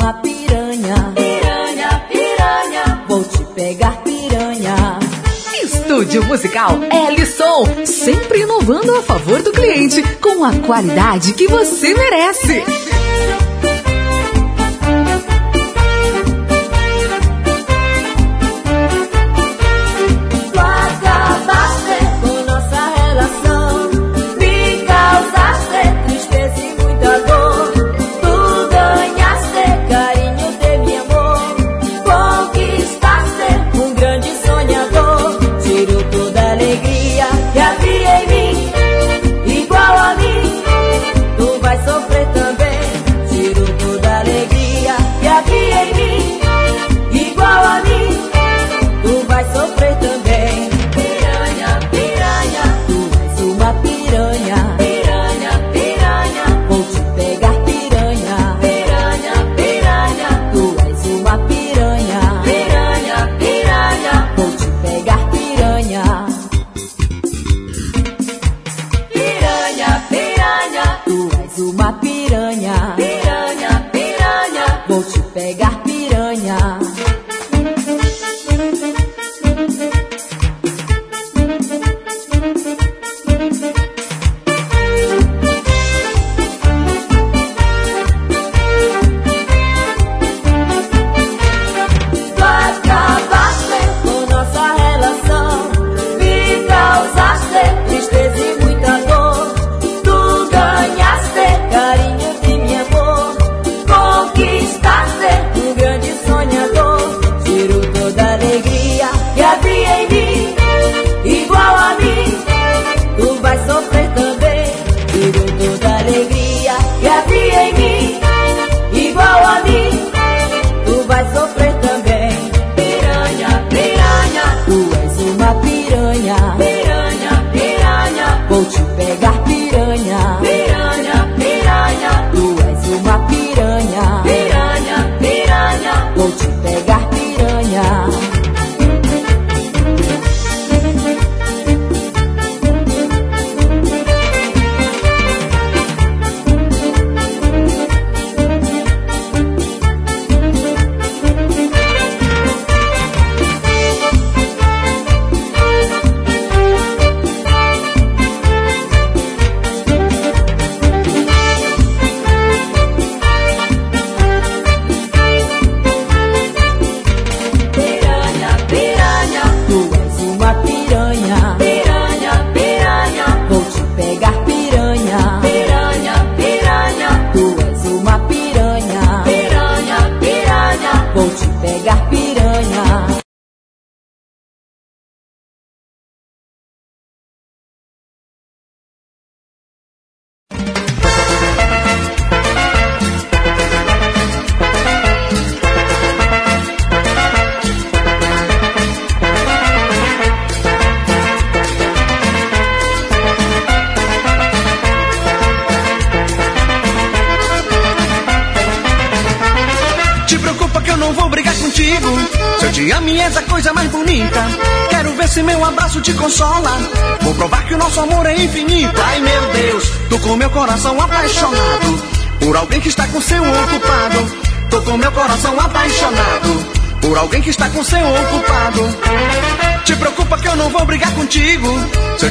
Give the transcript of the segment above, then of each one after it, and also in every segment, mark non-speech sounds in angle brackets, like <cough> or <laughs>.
uma piranha. Piranha, piranha. Vou te pegar, piranha. Estúdio Musical Ellison, sempre inovando a favor do cliente, com a qualidade que você merece.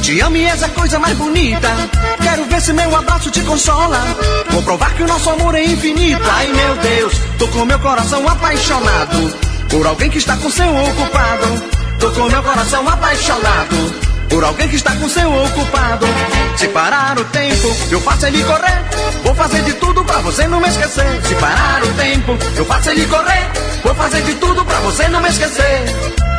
Te amo e és a coisa mais bonita. Quero ver se meu abraço te consola. Vou provar que o nosso amor é infinito. Ai meu Deus, tô com meu coração apaixonado por alguém que está com seu ocupado. Tô com meu coração apaixonado por alguém que está com seu ocupado. Se parar o tempo, eu faço ele correr. Vou fazer de tudo pra você não me esquecer. Se parar o tempo, eu faço ele correr. Vou fazer de tudo pra você não me esquecer.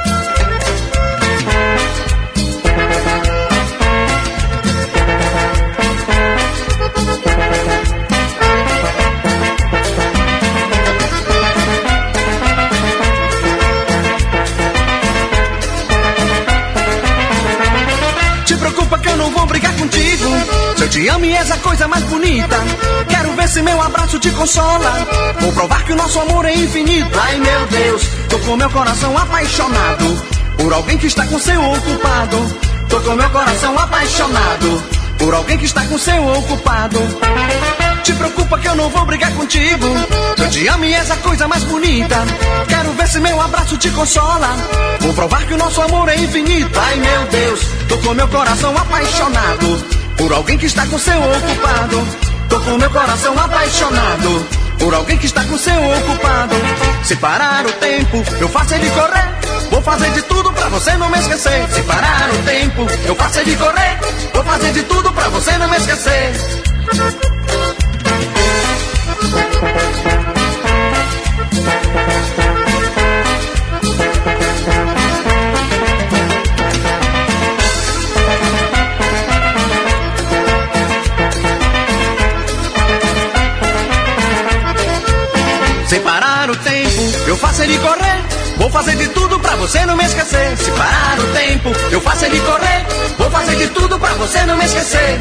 Te amo e és a coisa mais bonita. Quero ver se meu abraço te consola. Vou provar que o nosso amor é infinito. Ai meu Deus, tô com meu coração apaixonado por alguém que está com seu ocupado. Tô com meu coração apaixonado por alguém que está com seu ocupado. Te preocupa que eu não vou brigar contigo. Eu te amo e és a coisa mais bonita. Quero ver se meu abraço te consola. Vou provar que o nosso amor é infinito. Ai meu Deus, tô com meu coração apaixonado por alguém que está com seu ocupado. Tô com meu coração apaixonado por alguém que está com seu ocupado. Se parar o tempo, eu faço ele correr. Vou fazer de tudo pra você não me esquecer. Se parar o tempo, eu faço ele correr. Vou fazer de tudo pra você não me esquecer. eu faço ele correr. Vou fazer de tudo pra você não me esquecer. Se parar o tempo, eu faço ele correr. Vou fazer de tudo pra você não me esquecer.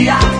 Yeah.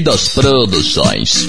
Das produções.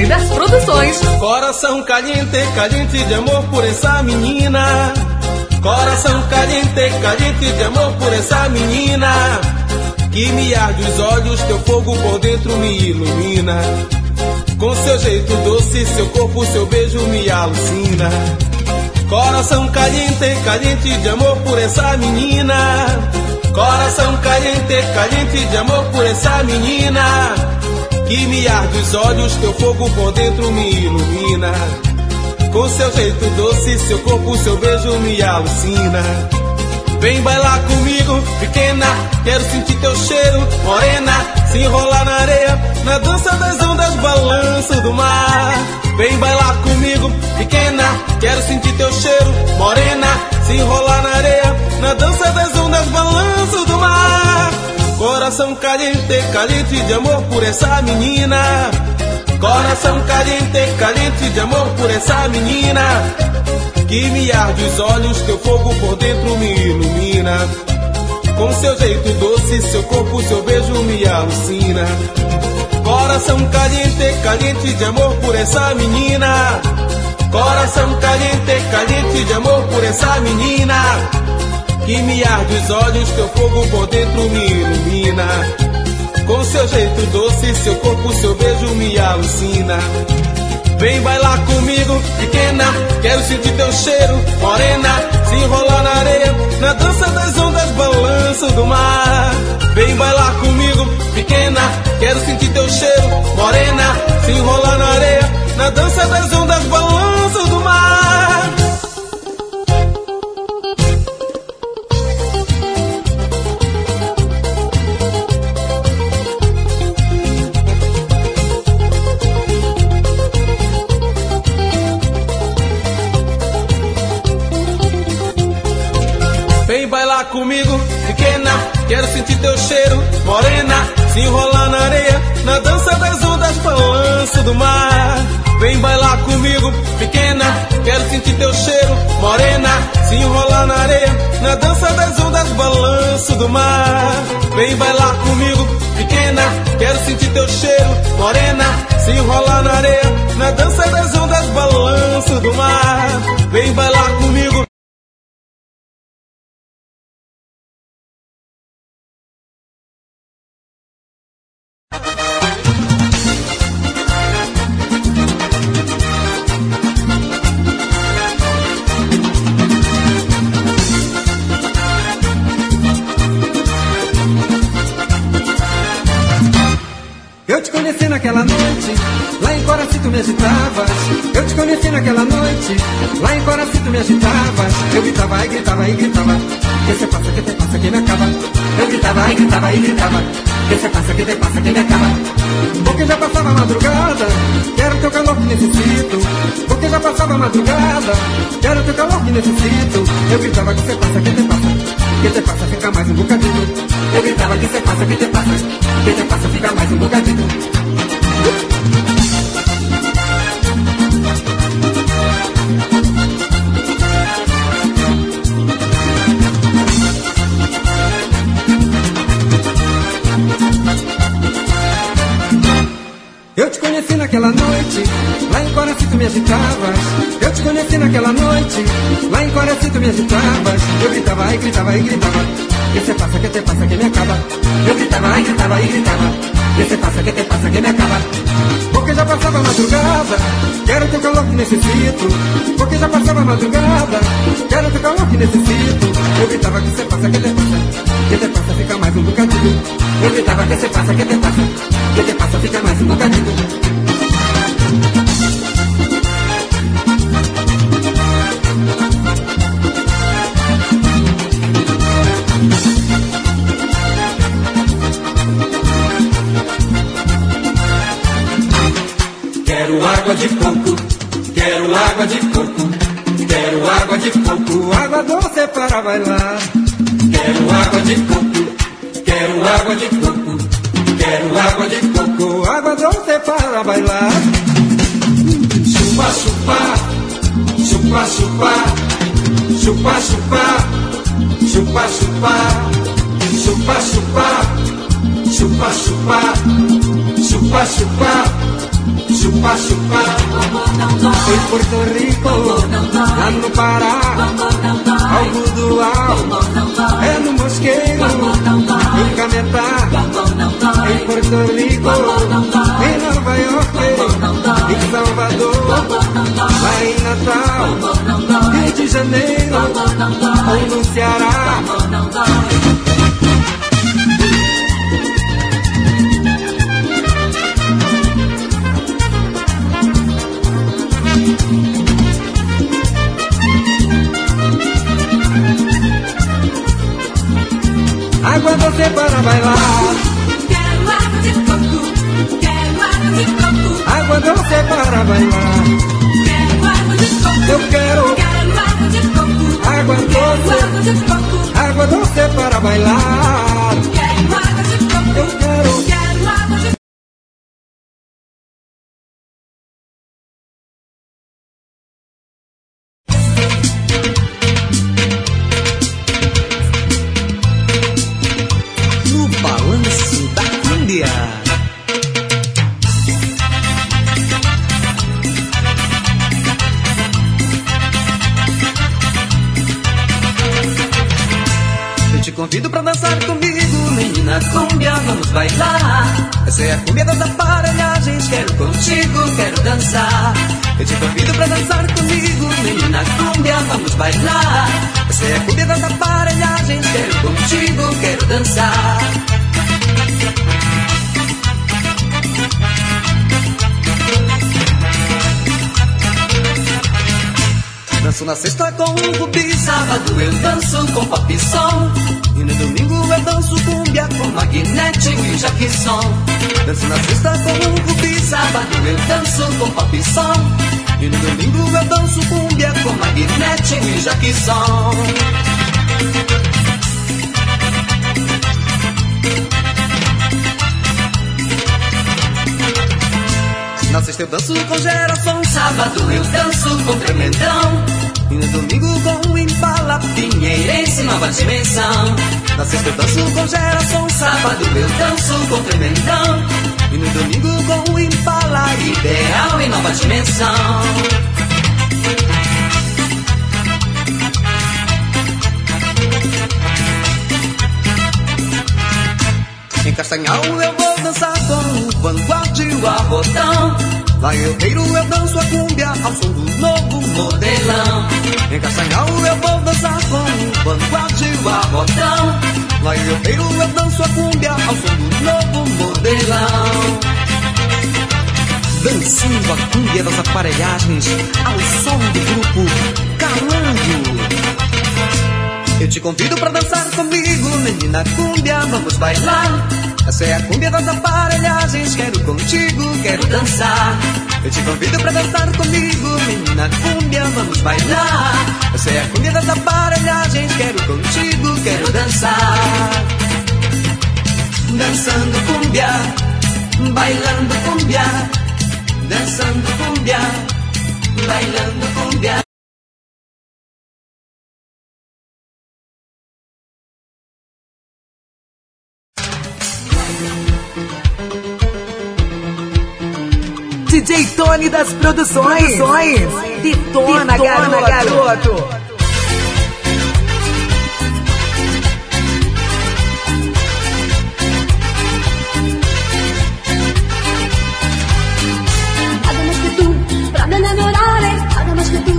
DJ Tony das Produções. Coração caliente, caliente de amor por essa menina. Coração caliente, caliente de amor por essa menina. Que me arde os olhos, teu fogo por dentro me ilumina. Com seu jeito doce, seu corpo, seu beijo me alucina. Coração caliente, caliente de amor por essa menina. Coração caliente, caliente de amor por essa menina. Que me arde os olhos, teu fogo por dentro me ilumina. Com seu jeito doce, seu corpo, seu beijo me alucina. Vem bailar comigo, pequena, quero sentir teu cheiro, morena, se enrolar na areia, na dança das ondas, balanço do mar. Vem bailar comigo, pequena, quero sentir teu cheiro, morena, se enrolar na areia, na dança das ondas, balanço do mar. Coração caliente, caliente de amor por essa menina. Coração caliente, caliente de amor por essa menina. Que me arde os olhos, teu fogo por dentro me ilumina. Com seu jeito doce, seu corpo, seu beijo me alucina. Coração caliente, caliente de amor por essa menina. Coração caliente, caliente de amor por essa menina Que me arde os olhos, teu fogo por dentro me ilumina Com seu jeito doce, seu corpo, seu beijo me alucina Vem bailar comigo, pequena, quero sentir teu cheiro, morena, se enrolar na areia, na dança das ondas, balanço do mar. Vem bailar comigo, pequena, quero sentir teu cheiro, morena, se enrolar na areia, na dança das ondas, balanço quero sentir teu cheiro, morena, se enrolar na areia, na dança das ondas, balanço do mar. Vem bailar comigo, pequena, quero sentir teu cheiro, morena, se enrolar na areia, na dança das ondas, balanço do mar. Vem bailar comigo, pequena, quero sentir teu cheiro, morena, se enrolar na areia, na dança das ondas, balanço do mar. Vem bailar noite, lá em Coraci tu me agitavas. Eu gritava e gritava e gritava. Que se passa, que te passa, que me acaba. Eu gritava e gritava e gritava. Que se passa, que te passa, que me acaba. Porque já passava madrugada, quero teu calor que necessito. Porque já passava madrugada, quero teu calor que necessito. Eu gritava que se passa, que te passa. Que te passa, fica mais um bocadinho. Eu gritava que se passa, que te passa. Que te passa, fica mais um bocadinho. Eu te conheci naquela noite, lá em Coraci tu me agitavas. Eu te conheci naquela noite, lá em Coraci tu me agitavas. Eu gritava e gritava e gritava. Que se passa, que te passa, que me acaba. Eu gritava e gritava e gritava. Que se passa, que te passa, que me acaba. Porque já passava a madrugada, quero teu calor que necessito. Porque já passava a madrugada, quero teu calor que necessito. Eu gritava que se passa, que te passa. Que te passa, fica mais um bocadinho. Eu gritava que se passa, que te passa. Que te passa, fica mais um bocadinho. Água de coco, quero água de coco, quero água de coco, água doce para bailar. Quero água de coco, quero água de coco, quero água de coco, água doce para bailar. Chupa, chupa, chupa, chupa, chupa, chupa, chupa, chupa, chupa, chupa, chupa, chupa, chupa, chupa. Chupa, chupa, em Porto Rico, lá no Pará, Algodual, é no Mosqueiro, em Cametá, em Porto Rico, em Nova York, em Salvador, lá em Natal, Rio de Janeiro, ou no Ceará. Água doce para bailar. Quero água de coco, quero água de coco, Água doce para bailar. quero água de coco, Eu quero quero água de coco, água quero doce, água de coco, água doce para bailar. quero água de coco, Eu quero magnético e jaquisson. Danço na sexta com o rubi, sábado eu danço com pop som. E no domingo eu danço cumbia com magnético e jaquisson. Sexta eu danço com geração, sábado eu danço com tremendão. E no domingo com o Impala, Pinheirense, nova dimensão. Na sexta eu danço com geração, sábado eu danço com tremendão. E no domingo com o Impala, ideal em nova dimensão. Castanhal eu vou dançar com o vanguard e o arrotão. Lá Elteiro eu danço a cúmbia ao som do novo modelão. Em Castanhal eu vou dançar com o vanguard e o arrotão. Lá Elteiro eu danço a cúmbia ao som do novo modelão. Dançando a cúmbia das aparelhagens ao som do grupo Calango. Eu te convido pra dançar comigo, menina cúmbia, vamos bailar. Essa é a cúmbia das aparelhagens, quero contigo, quero dançar. Eu te convido pra dançar comigo, menina cúmbia, vamos bailar. Essa é a cúmbia das aparelhagens, quero contigo, quero dançar. Dançando cúmbia, bailando cúmbia, dançando cúmbia, bailando cúmbia. DJ Tony das Produções. Detona, garoto. garoto. Nada más que tú para me enamorare, nada más que me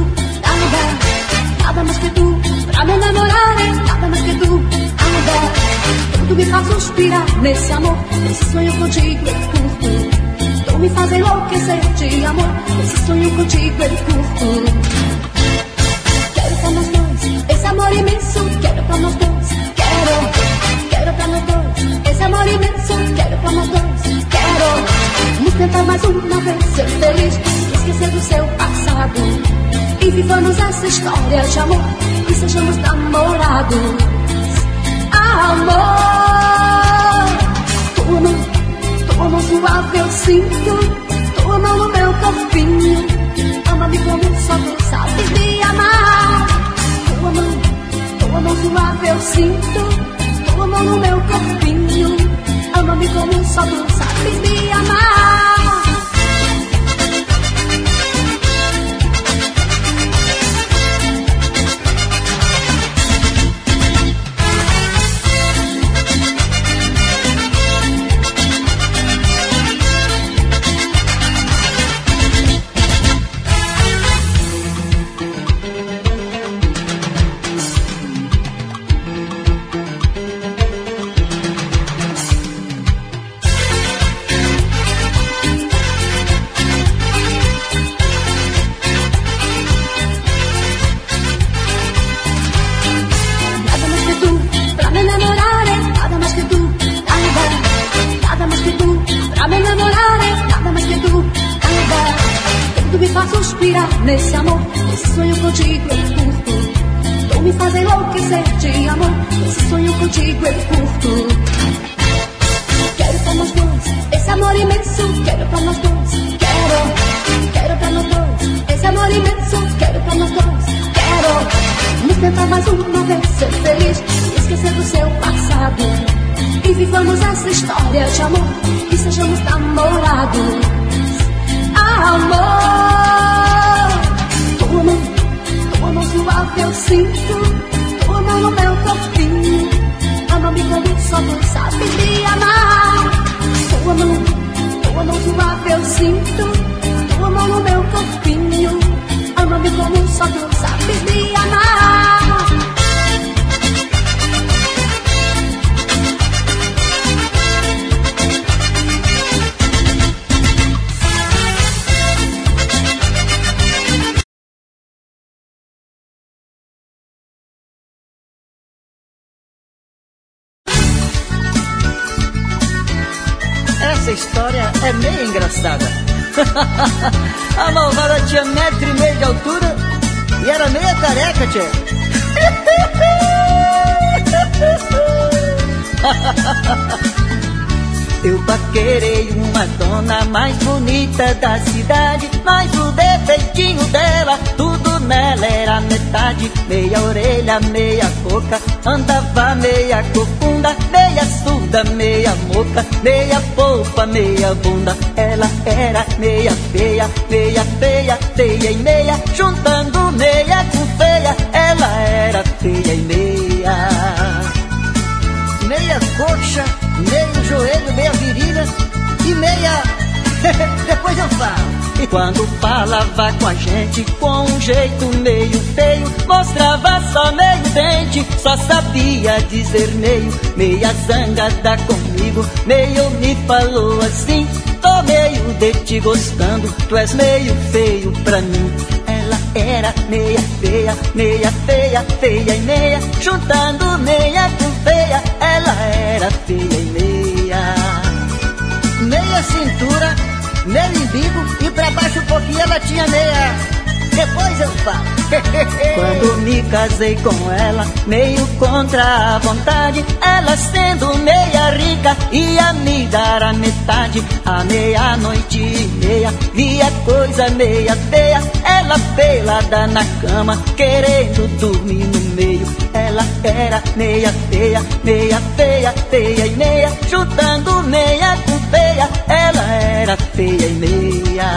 tú, nada. Tu me faz suspirar nesse amor, nesse sonho contigo curto. Tu me faz enlouquecer de amor, nesse sonho contigo eu curto. Quero pra nós dois, esse amor imenso, quero pra nós dois, quero, quero pra nós dois, esse amor imenso, quero pra nós dois, quero. Vamos tentar mais uma vez ser feliz, esquecer do seu passado. E vivamos essa história de amor. E sejamos namorados. Amor, tua mão suave eu sinto, tua mão no meu corpinho, ama-me como só tu sabes me amar. Tua mão, tua mão suave eu sinto, tua mão no meu corpinho, ama-me como só tu sabes meia polpa, meia bunda. Ela era meia feia, meia feia, feia e meia, juntando meia com feia, Falo. E quando falava com a gente com um jeito meio feio, mostrava só meio dente, só sabia dizer meio, meia zangada comigo, meio me falou assim. Tô meio de te gostando, tu és meio feio pra mim. Ela era meia feia, meia feia, feia e meia, juntando meia com feia, ela era feia e meia. Meia cintura, meio umbigo e pra baixo pouquinho ela tinha meia. Depois eu falo. <laughs> Quando me casei com ela, meio contra a vontade, ela sendo meia rica, ia me dar a metade. A meia-noite e meia, via coisa meia feia, ela pelada na cama, querendo dormir no meio. Ela era meia feia, meia feia, feia e meia, juntando meia com feia, ela era feia e meia.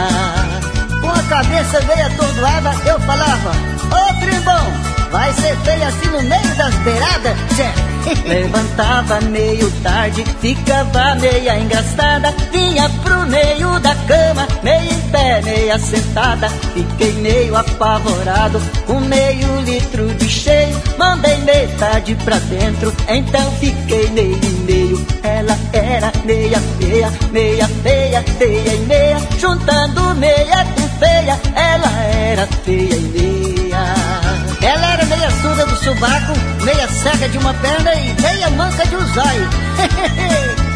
Com a cabeça meio atordoada, eu falava: Ô trimbão, vai ser feio assim no meio das beiradas? Tchê. <laughs> Levantava meio tarde, ficava meia engraçada, vinha pro meio da cama, meio em pé, meia sentada. Fiquei meio apavorado, com meio litro de cheio, mandei metade pra dentro, então fiquei meio e meio. Ela era meia feia, meia feia, feia e meia, juntando meia com feia, ela era feia e meia. Ela era meia surda do subaco, meia cega de uma perna e meia manca de zóio. <laughs>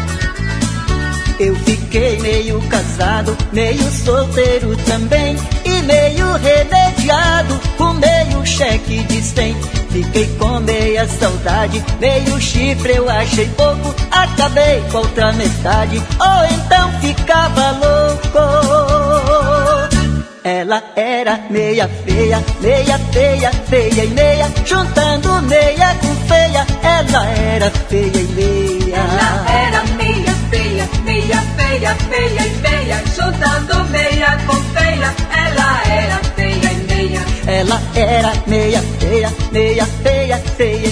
Eu fiquei meio casado, meio solteiro também E meio remediado, com meio cheque de cem. Fiquei com meia saudade, meio chifre eu achei pouco. Acabei com outra metade, ou então ficava louco ela era meia feia, meia feia, feia e meia, juntando meia com feia, ela era feia e meia. Ela era meia feia, meia feia, feia e meia, juntando meia com feia, ela era feia e meia. Ela era meia feia, meia feia, feia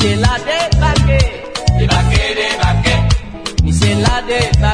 ni se la debaque, debaque, debaque, ni se la debaque.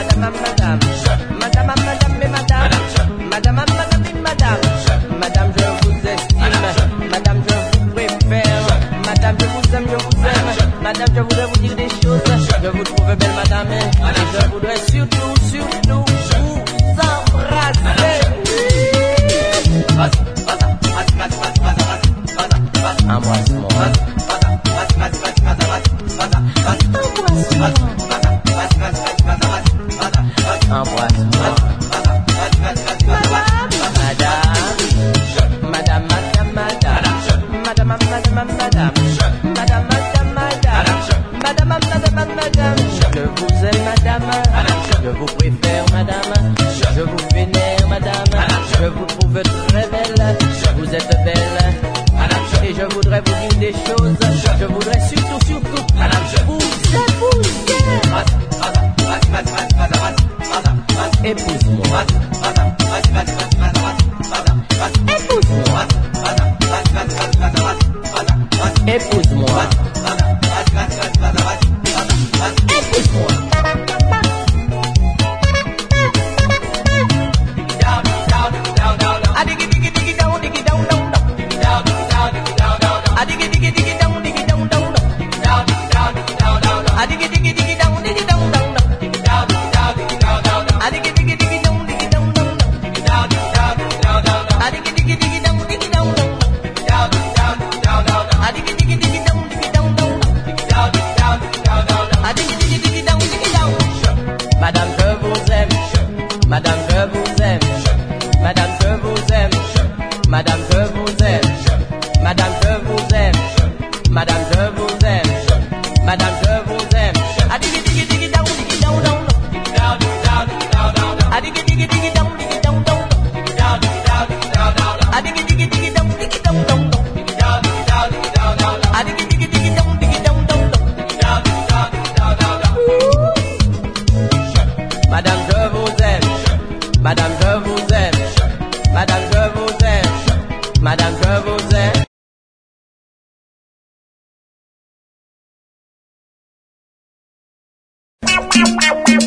madam, madam.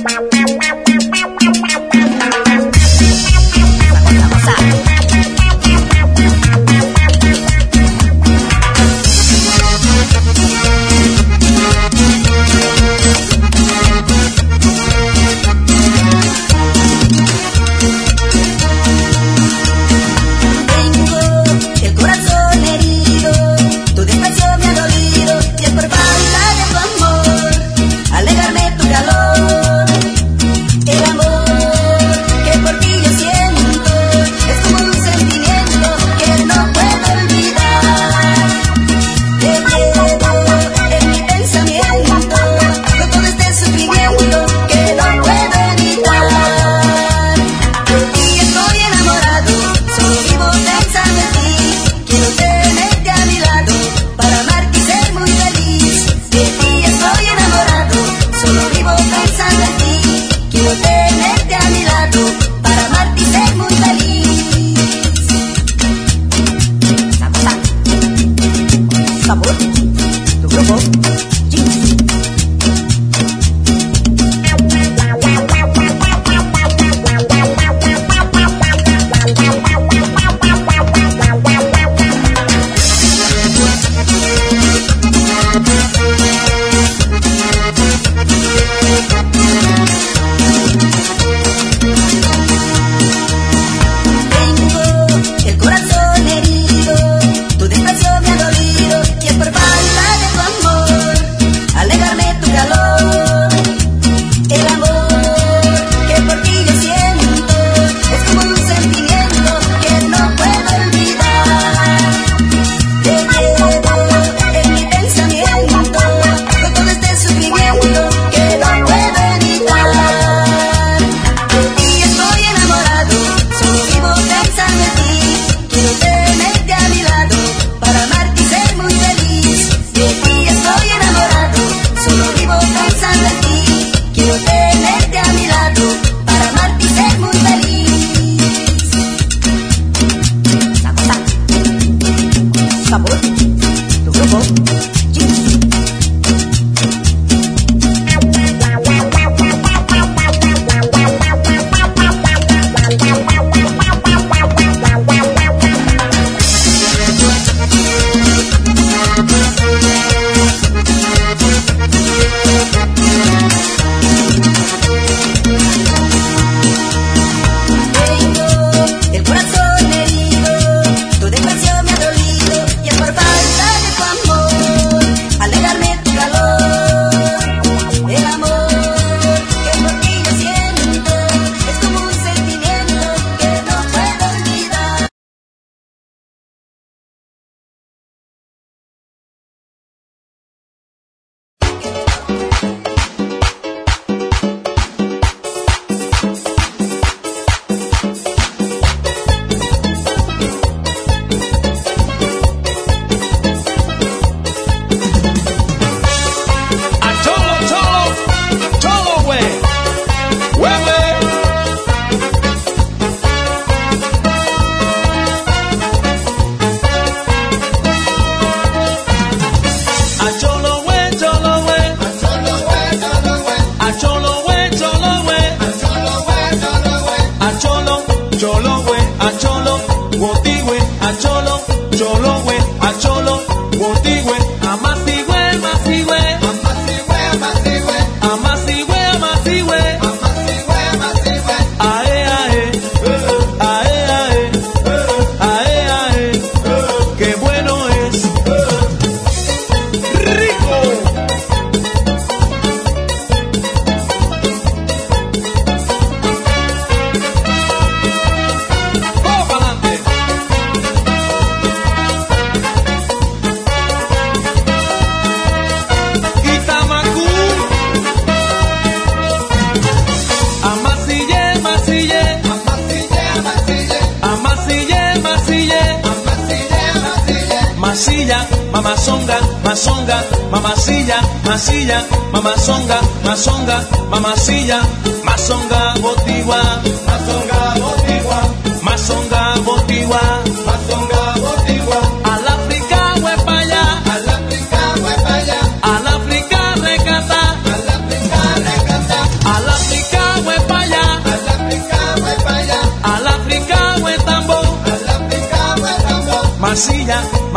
bam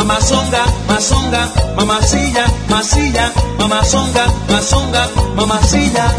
mamazonga, mazonga, mamacilla, masilla, mamazonga, mazonga, mamacilla,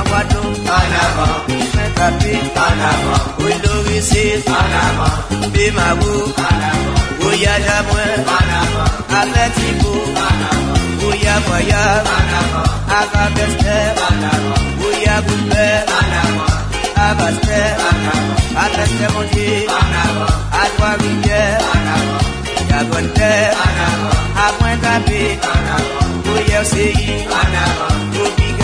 Àwàdó Anaba Mẹ́tàbí Anaba Olórí Sis Anaba Bímàwó Anaba Oyàdàmúẹ́ Anaba Abẹ́tìbó Anaba Oyàmọ̀yá Anaba Ababẹ́sẹ̀ Anaba Oyàgùnbẹ́ Anaba Abàṣẹ Anaba Abẹ́sẹ̀mọ́sí Anaba Adúwáríjẹ́ Anaba Yàgọ̀ntẹ́ Anaba Apẹ́ntàbí Anaba Oyẹ̀ọ́sẹ̀yí Anaba.